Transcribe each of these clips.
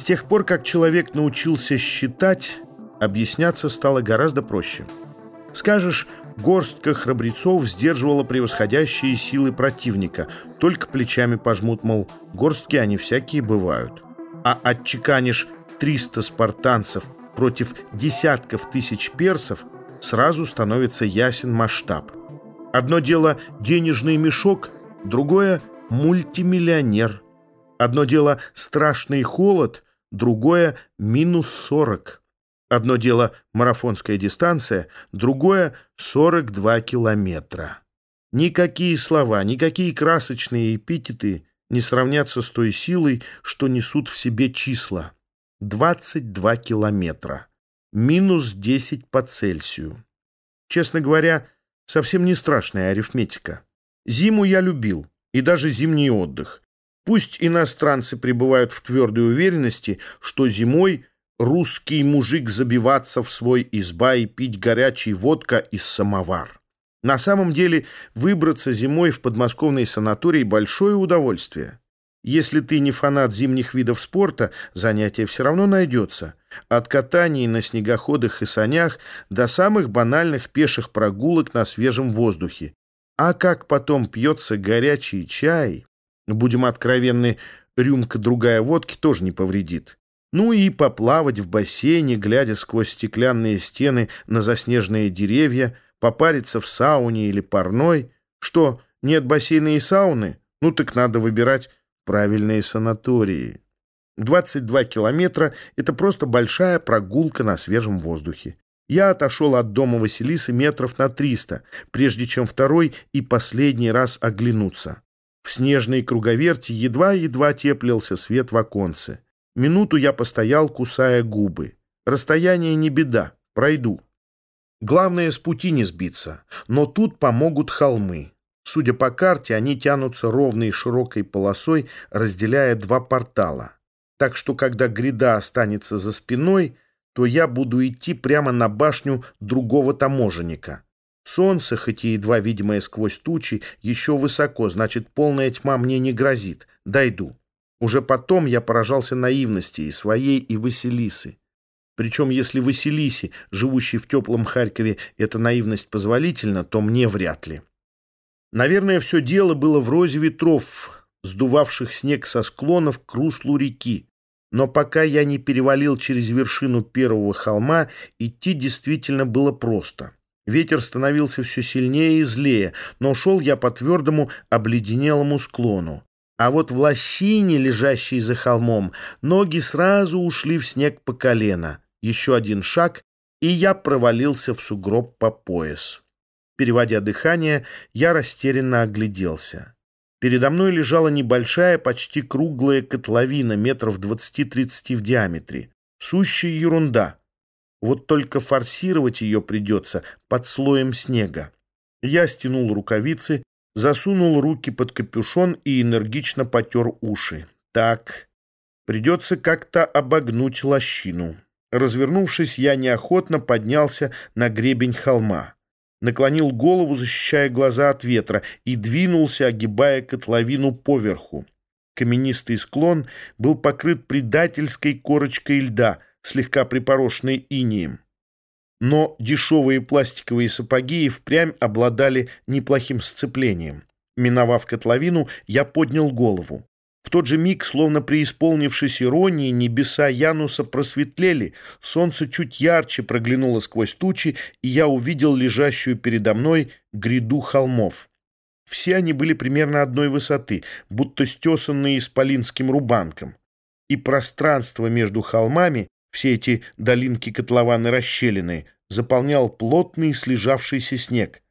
С тех пор, как человек научился считать, объясняться стало гораздо проще. Скажешь, горстка храбрецов сдерживала превосходящие силы противника, только плечами пожмут, мол, горстки они всякие бывают. А отчеканишь 300 спартанцев против десятков тысяч персов, сразу становится ясен масштаб. Одно дело денежный мешок, другое – мультимиллионер. Одно дело страшный холод, другое – минус 40. Одно дело марафонская дистанция, другое — 42 километра. Никакие слова, никакие красочные эпитеты не сравнятся с той силой, что несут в себе числа. 22 километра. Минус 10 по Цельсию. Честно говоря, совсем не страшная арифметика. Зиму я любил, и даже зимний отдых. Пусть иностранцы пребывают в твердой уверенности, что зимой русский мужик забиваться в свой изба и пить горячий водка из самовар. На самом деле выбраться зимой в подмосковный санаторий – большое удовольствие. Если ты не фанат зимних видов спорта, занятие все равно найдется. От катаний на снегоходах и санях до самых банальных пеших прогулок на свежем воздухе. А как потом пьется горячий чай, будем откровенны, рюмка другая водки тоже не повредит. Ну и поплавать в бассейне, глядя сквозь стеклянные стены на заснеженные деревья, попариться в сауне или парной. Что, нет бассейна и сауны? Ну так надо выбирать правильные санатории. 22 километра — это просто большая прогулка на свежем воздухе. Я отошел от дома Василисы метров на 300, прежде чем второй и последний раз оглянуться. В снежной круговерти едва-едва теплился свет в оконце. Минуту я постоял, кусая губы. Расстояние не беда, пройду. Главное, с пути не сбиться. Но тут помогут холмы. Судя по карте, они тянутся ровной широкой полосой, разделяя два портала. Так что, когда гряда останется за спиной, то я буду идти прямо на башню другого таможенника. Солнце, хоть и едва видимое сквозь тучи, еще высоко, значит, полная тьма мне не грозит. Дойду. Уже потом я поражался наивности и своей, и Василисы. Причем, если Василисе, живущей в теплом Харькове, эта наивность позволительна, то мне вряд ли. Наверное, все дело было в розе ветров, сдувавших снег со склонов к руслу реки. Но пока я не перевалил через вершину первого холма, идти действительно было просто. Ветер становился все сильнее и злее, но шел я по твердому, обледенелому склону. А вот в лощине, лежащей за холмом, ноги сразу ушли в снег по колено. Еще один шаг, и я провалился в сугроб по пояс. Переводя дыхание, я растерянно огляделся. Передо мной лежала небольшая, почти круглая котловина, метров 20-30 в диаметре. Сущая ерунда. Вот только форсировать ее придется под слоем снега. Я стянул рукавицы, засунул руки под капюшон и энергично потер уши. Так, придется как-то обогнуть лощину. Развернувшись, я неохотно поднялся на гребень холма. Наклонил голову, защищая глаза от ветра, и двинулся, огибая котловину поверху. Каменистый склон был покрыт предательской корочкой льда, слегка припорошенной инием но дешевые пластиковые сапоги и впрямь обладали неплохим сцеплением. Миновав котловину, я поднял голову. В тот же миг, словно преисполнившись иронии, небеса Януса просветлели, солнце чуть ярче проглянуло сквозь тучи, и я увидел лежащую передо мной гряду холмов. Все они были примерно одной высоты, будто стесанные исполинским рубанком. И пространство между холмами все эти долинки котлованы расщелины заполнял плотный слежавшийся снег.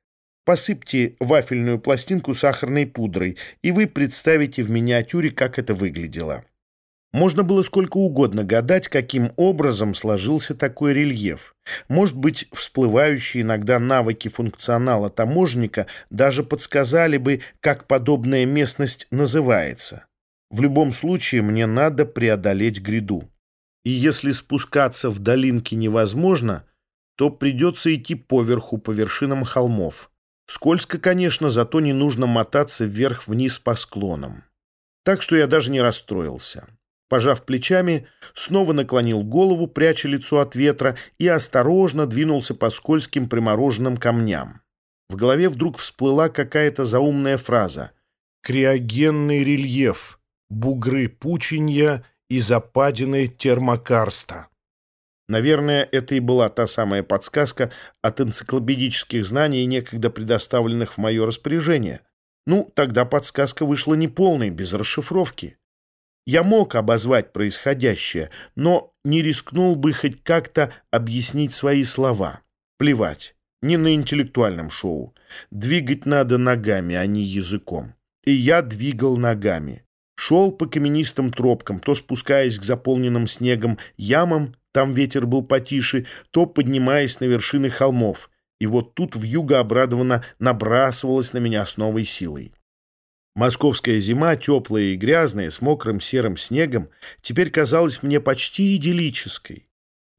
Посыпьте вафельную пластинку сахарной пудрой, и вы представите в миниатюре, как это выглядело. Можно было сколько угодно гадать, каким образом сложился такой рельеф. Может быть, всплывающие иногда навыки функционала таможенника даже подсказали бы, как подобная местность называется. В любом случае, мне надо преодолеть гряду. И если спускаться в долинки невозможно, то придется идти поверху, по вершинам холмов. Скользко, конечно, зато не нужно мотаться вверх-вниз по склонам. Так что я даже не расстроился. Пожав плечами, снова наклонил голову, пряча лицо от ветра, и осторожно двинулся по скользким примороженным камням. В голове вдруг всплыла какая-то заумная фраза. «Криогенный рельеф, бугры пученья и западины термокарста». Наверное, это и была та самая подсказка от энциклопедических знаний, некогда предоставленных в мое распоряжение. Ну, тогда подсказка вышла неполной, без расшифровки. Я мог обозвать происходящее, но не рискнул бы хоть как-то объяснить свои слова. Плевать, не на интеллектуальном шоу. Двигать надо ногами, а не языком. И я двигал ногами. Шел по каменистым тропкам, то спускаясь к заполненным снегом ямам, там ветер был потише, то поднимаясь на вершины холмов. И вот тут вьюга обрадованно набрасывалась на меня с новой силой. Московская зима, теплая и грязная, с мокрым серым снегом, теперь казалась мне почти идиллической.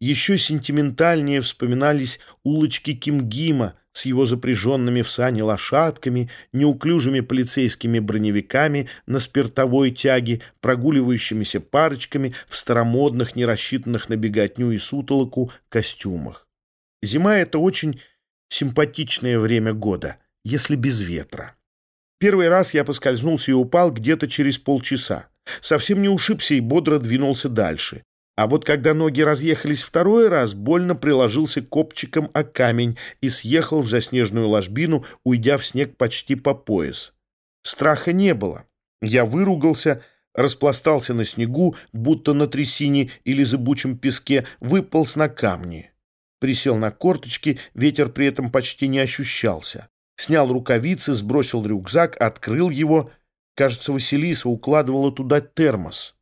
Еще сентиментальнее вспоминались улочки Кимгима с его запряженными в сани лошадками, неуклюжими полицейскими броневиками на спиртовой тяге, прогуливающимися парочками в старомодных, не рассчитанных на беготню и сутолоку костюмах. Зима — это очень симпатичное время года, если без ветра. Первый раз я поскользнулся и упал где-то через полчаса. Совсем не ушибся и бодро двинулся дальше. А вот когда ноги разъехались второй раз, больно приложился копчиком о камень и съехал в заснеженную ложбину, уйдя в снег почти по пояс. Страха не было. Я выругался, распластался на снегу, будто на трясине или зыбучем песке, выполз на камни. Присел на корточки, ветер при этом почти не ощущался снял рукавицы, сбросил рюкзак, открыл его. Кажется, Василиса укладывала туда термос.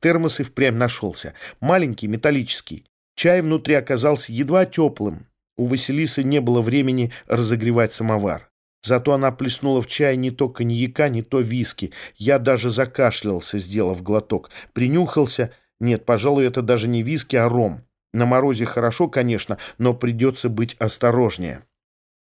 Термос и впрямь нашелся. Маленький, металлический. Чай внутри оказался едва теплым. У Василисы не было времени разогревать самовар. Зато она плеснула в чай не то коньяка, не то виски. Я даже закашлялся, сделав глоток. Принюхался. Нет, пожалуй, это даже не виски, а ром. На морозе хорошо, конечно, но придется быть осторожнее.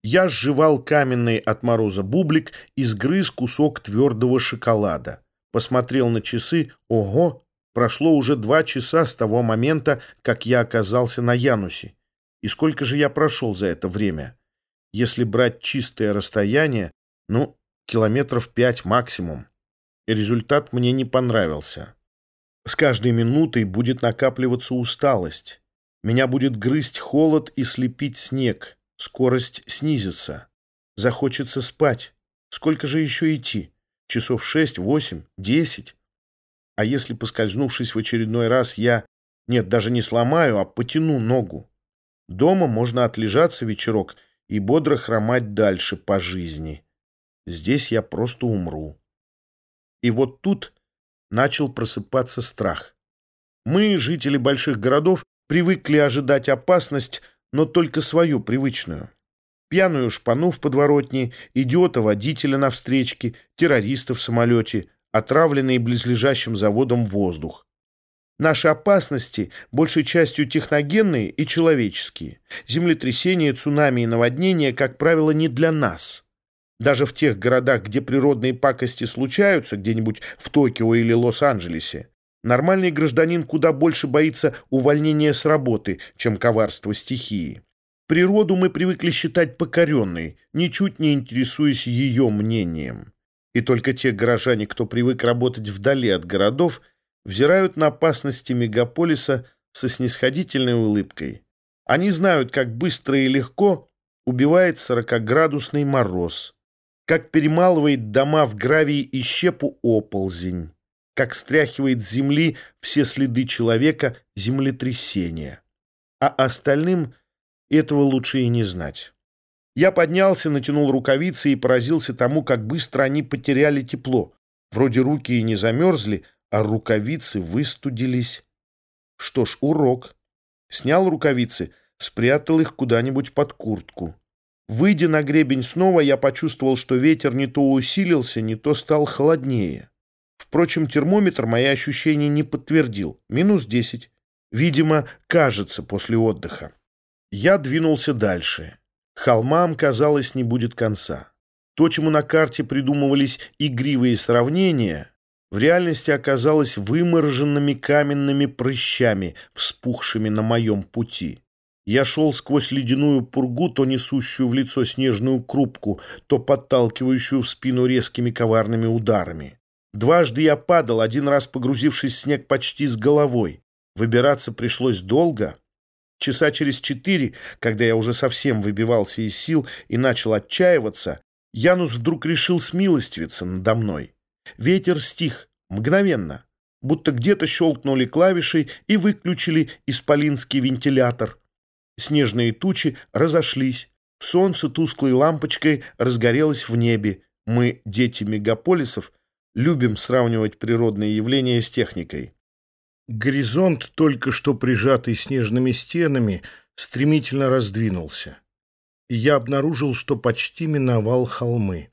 Я сживал каменный от мороза бублик и сгрыз кусок твердого шоколада. Посмотрел на часы. Ого! Прошло уже два часа с того момента, как я оказался на Янусе. И сколько же я прошел за это время? Если брать чистое расстояние, ну, километров пять максимум. И результат мне не понравился. С каждой минутой будет накапливаться усталость. Меня будет грызть холод и слепить снег. Скорость снизится. Захочется спать. Сколько же еще идти? Часов шесть, восемь, десять? А если, поскользнувшись в очередной раз, я... Нет, даже не сломаю, а потяну ногу. Дома можно отлежаться вечерок и бодро хромать дальше по жизни. Здесь я просто умру. И вот тут начал просыпаться страх. Мы, жители больших городов, привыкли ожидать опасность, но только свою, привычную. Пьяную шпану в подворотне, идиота-водителя на встречке, террориста в самолете, отравленный близлежащим заводом воздух. Наши опасности большей частью техногенные и человеческие. Землетрясения, цунами и наводнения, как правило, не для нас. Даже в тех городах, где природные пакости случаются, где-нибудь в Токио или Лос-Анджелесе, Нормальный гражданин куда больше боится увольнения с работы, чем коварства стихии. Природу мы привыкли считать покоренной, ничуть не интересуясь ее мнением. И только те горожане, кто привык работать вдали от городов, взирают на опасности мегаполиса со снисходительной улыбкой. Они знают, как быстро и легко убивает сорокоградусный мороз, как перемалывает дома в гравии и щепу оползень, как стряхивает с земли все следы человека землетрясения. А остальным этого лучше и не знать. Я поднялся, натянул рукавицы и поразился тому, как быстро они потеряли тепло. Вроде руки и не замерзли, а рукавицы выстудились. Что ж, урок. Снял рукавицы, спрятал их куда-нибудь под куртку. Выйдя на гребень снова, я почувствовал, что ветер не то усилился, не то стал холоднее. Впрочем, термометр мои ощущения не подтвердил. Минус десять. Видимо, кажется после отдыха. Я двинулся дальше. Холмам, казалось, не будет конца. То, чему на карте придумывались игривые сравнения, в реальности оказалось вымороженными каменными прыщами, вспухшими на моем пути. Я шел сквозь ледяную пургу, то несущую в лицо снежную крупку, то подталкивающую в спину резкими коварными ударами. Дважды я падал, один раз погрузившись в снег почти с головой. Выбираться пришлось долго. Часа через четыре, когда я уже совсем выбивался из сил и начал отчаиваться, Янус вдруг решил смилостивиться надо мной. Ветер стих, мгновенно, будто где-то щелкнули клавишей и выключили исполинский вентилятор. Снежные тучи разошлись. Солнце тусклой лампочкой разгорелось в небе. Мы, дети мегаполисов, любим сравнивать природные явления с техникой. Горизонт, только что прижатый снежными стенами, стремительно раздвинулся. И я обнаружил, что почти миновал холмы.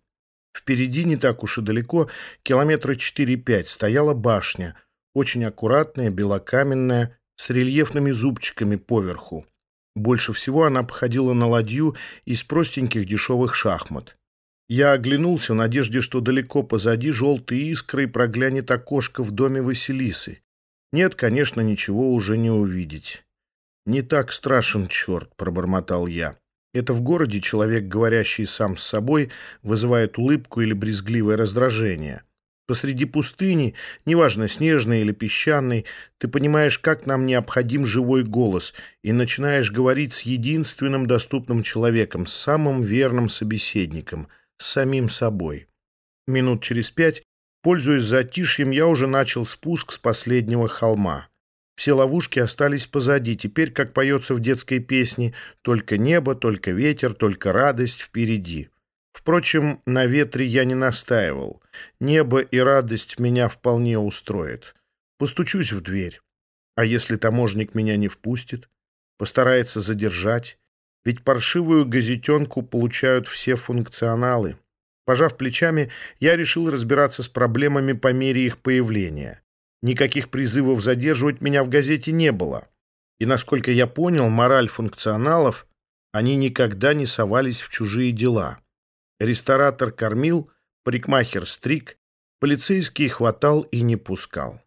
Впереди, не так уж и далеко, километра 4-5, стояла башня, очень аккуратная, белокаменная, с рельефными зубчиками поверху. Больше всего она походила на ладью из простеньких дешевых шахмат. Я оглянулся в надежде, что далеко позади желтые искры проглянет окошко в доме Василисы. Нет, конечно, ничего уже не увидеть. «Не так страшен черт», — пробормотал я. Это в городе человек, говорящий сам с собой, вызывает улыбку или брезгливое раздражение. Посреди пустыни, неважно, снежной или песчаной, ты понимаешь, как нам необходим живой голос, и начинаешь говорить с единственным доступным человеком, с самым верным собеседником, с самим собой. Минут через пять, пользуясь затишьем, я уже начал спуск с последнего холма. Все ловушки остались позади, теперь, как поется в детской песне, только небо, только ветер, только радость впереди. Впрочем, на ветре я не настаивал. Небо и радость меня вполне устроит. Постучусь в дверь. А если таможник меня не впустит? Постарается задержать? Ведь паршивую газетенку получают все функционалы. Пожав плечами, я решил разбираться с проблемами по мере их появления. Никаких призывов задерживать меня в газете не было. И, насколько я понял, мораль функционалов, они никогда не совались в чужие дела. Ресторатор кормил, парикмахер стриг, полицейский хватал и не пускал.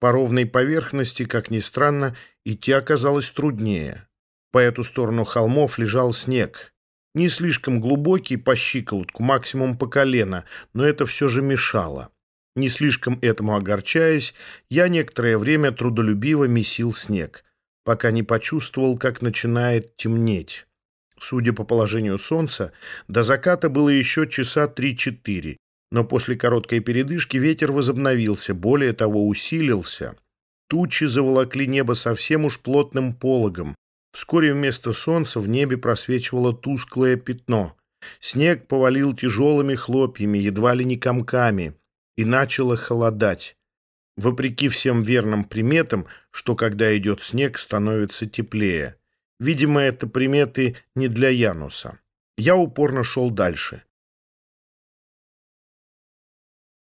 По ровной поверхности, как ни странно, идти оказалось труднее. По эту сторону холмов лежал снег. Не слишком глубокий, по щиколотку, максимум по колено, но это все же мешало. Не слишком этому огорчаясь, я некоторое время трудолюбиво месил снег, пока не почувствовал, как начинает темнеть. Судя по положению солнца, до заката было еще часа 3-4, но после короткой передышки ветер возобновился, более того, усилился. Тучи заволокли небо совсем уж плотным пологом. Вскоре вместо солнца в небе просвечивало тусклое пятно. Снег повалил тяжелыми хлопьями, едва ли не комками, и начало холодать. Вопреки всем верным приметам, что когда идет снег, становится теплее. Видимо, это приметы не для Януса. Я упорно шел дальше.